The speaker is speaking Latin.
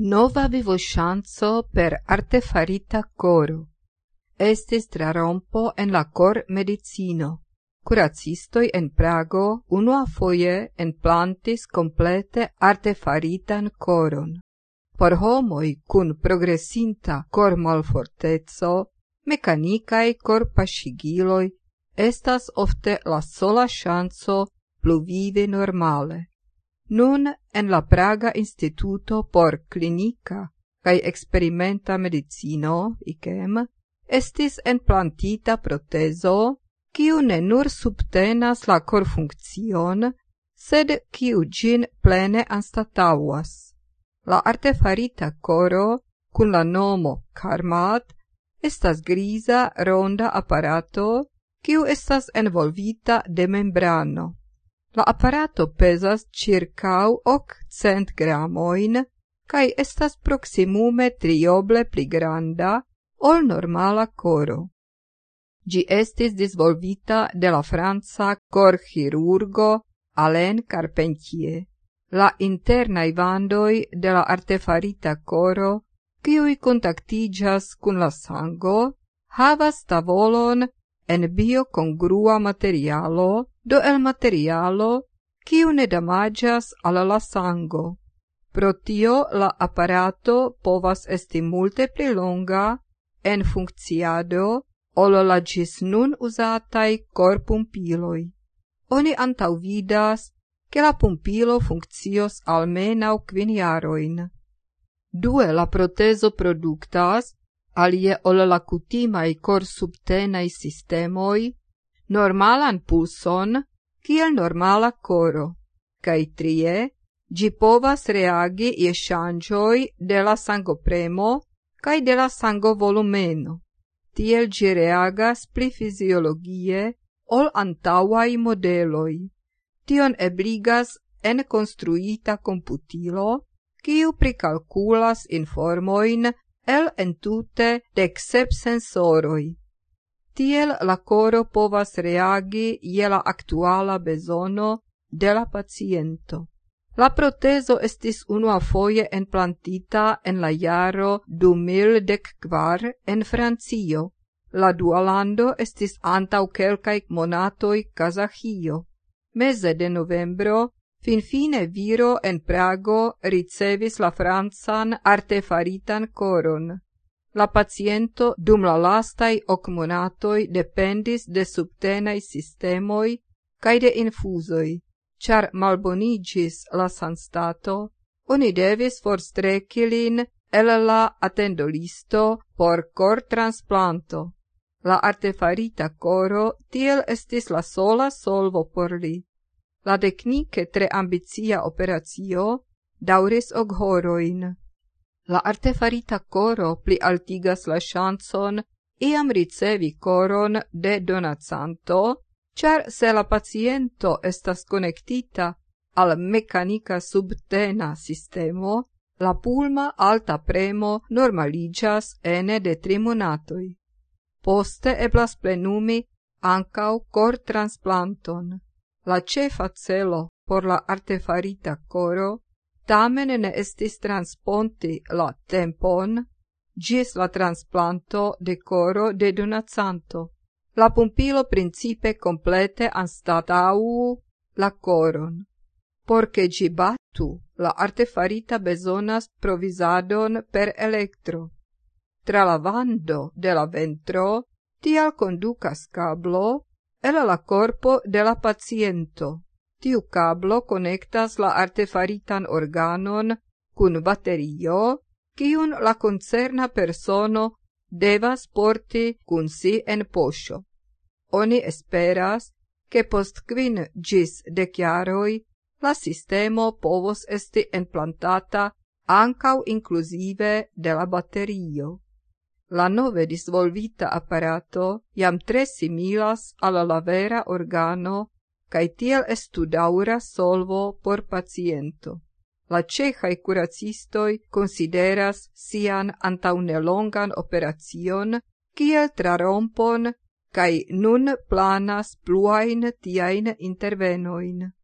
Nova vivo chanzo per artefarita coro. Estis trarompo en la cor medicino. Curacistoi en Prago unua foie en plantis complete artefaritan coron. Por homoi cun progressinta cor malfortezzo, mecanicae cor pasigiloi estas ofte la sola chanzo pluvive normale. Nun en la Praga Instituto por Clinica kaj Experimenta Medicino, ICEM, estis enplantita protezo, kiu ne nur subtenas la corfunkcion, sed kiu gin plene anstatauas. La artefarita coro, cun la nomo Karmat, estas grisa, ronda apparato, kiu estas envolvita de membrano. La apparato pesas circau hoc cent gramoin, cae estas proximume trioble pli granda ol normala coro. Gi estis disvolvita de la Franza cor chirurgo Alain Carpentier. La internai vandoi de la artefarita coro, quiui contactigas cun la sango, havas tavolon en biocongrua materialo, do el materialo, quiu ne damagias al la sango. Pro tio la apparato povas esti multe pli longa en funcciado ol la gis nun usatai cor pumpiloi. Oni antau vidas ke la pumpilo funccios almenau quiniaroin. Due la protezo productas alie ol la cutimai cor subtenai sistemoi, normalan pulson, kiel normala coro, cae trie, gi povas reagi ie shangioi de la sangopremo cae de la sangovolumeno. Tiel gi reagas pli fisiologie ol antauai modeloi. Tion ebligas en construita computilo, kiu pricalculas informoin el entute dec sep sensoroi. Tiel la coro povas reagi je la actuala besono de la paciento. La proteso estis unua foie enplantita en la jaro du mil dec kvar en Francio. La dualando estis antau quelcae monatoi Kazahio. Mese de novembro Fin fine viro en Prago ricevis la Franzan artefaritan coron. La paciento dum la lastai ok monatoj dependis de subtenai sistemoi cae de infusoi, char malbonigis la sanstato, oni devis forstrecilin el la atendolisto por cor transplanto. La artefarita coro tiel estis la sola solvo por li. La decnique tre ambizia operatio dauris og horoin. La artefarita coro pli altigas la chanson iam ricevi coron de donacanto, char se la paciento estas connectita al mecanica subtena sistemo, la pulma alta premo normaligas ene de trimonatoi. Poste eblas plenumi ancau cor transplanton. La cefa celo por la artefarita coro tamen ne estis transponti la tempon gis la transplanto de coro de donacanto. La pumpilo principe complete anstatau la coron. Porce gi battu, la artefarita besonas provisadon per electro. Tra la vando de la ventro, tial conducas cablo, el la corpo de la paciento. Tiu cablo connectas la artefaritan organon cun baterio, cium la concerna persono devas porti cun si en poscio. Oni esperas che post quin gis deciaroi la sistemo povos esti implantata ancau inclusive de la batterio la nove disvolvita apparato iam tre similas alla la vera organo cae tiel estu daura solvo por paciento. La cehai curacistoi consideras sian antaunelongan operacion kiel trarompon cae nun planas pluain tiain intervenoin.